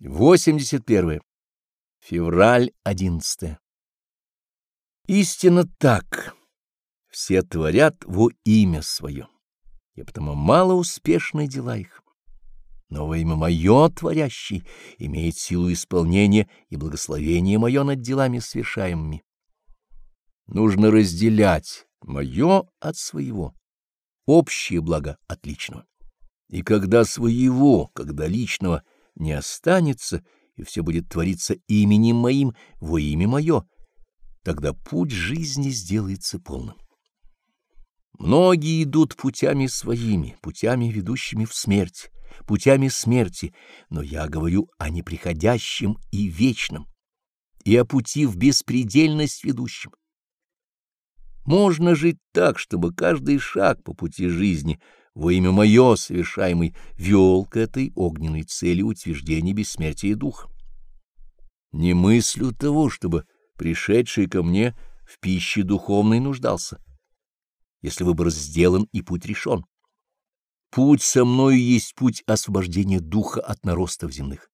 81. Февраль 11. Истинно так. Все творят во имя свое, и потому мало успешны дела их. Но во имя мое творящий имеет силу исполнения и благословение мое над делами совершаемыми. Нужно разделять мое от своего, общее благо от личного. И когда своего, когда личного — не останется, и все будет твориться именем моим во имя мое, тогда путь жизни сделается полным. Многие идут путями своими, путями, ведущими в смерть, путями смерти, но я говорю о неприходящем и вечном, и о пути в беспредельность ведущем. Можно жить так, чтобы каждый шаг по пути жизни во имя мое совершаемый вел к этой огненной цели утверждения бессмертия духа. Не мыслю того, чтобы пришедший ко мне в пище духовной нуждался, если выбор сделан и путь решен. Путь со мною есть путь освобождения духа от наростов земных.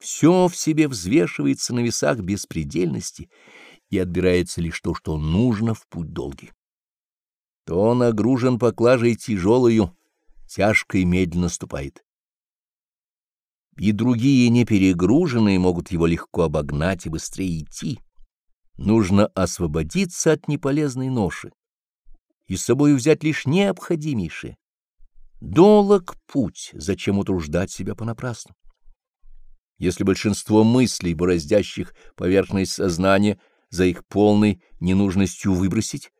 Все в себе взвешивается на весах беспредельности и отбирается лишь то, что нужно в путь долгий то нагружен поклажей тяжелою, тяжко и медленно ступает. И другие неперегруженные могут его легко обогнать и быстрее идти. Нужно освободиться от неполезной ноши и с собой взять лишь необходимейшее. Долог путь, зачем утруждать себя понапрасну? Если большинство мыслей, бороздящих поверхность сознания, за их полной ненужностью выбросить,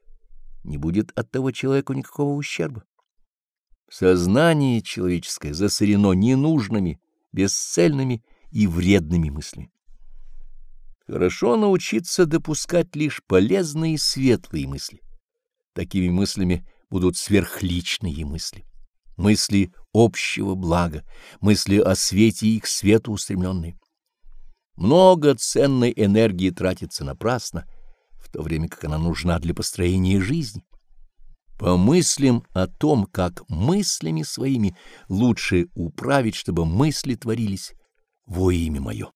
не будет от того человеку никакого ущерба. Сознание человеческое засорено ненужными, бесцельными и вредными мыслями. Хорошо научиться допускать лишь полезные и светлые мысли. Такими мыслями будут сверхличные мысли, мысли общего блага, мысли о свете и к свету устремленные. Много ценной энергии тратится напрасно, в то время как она нужна для построения жизни. Помыслим о том, как мыслями своими лучше управить, чтобы мысли творились во имя мое.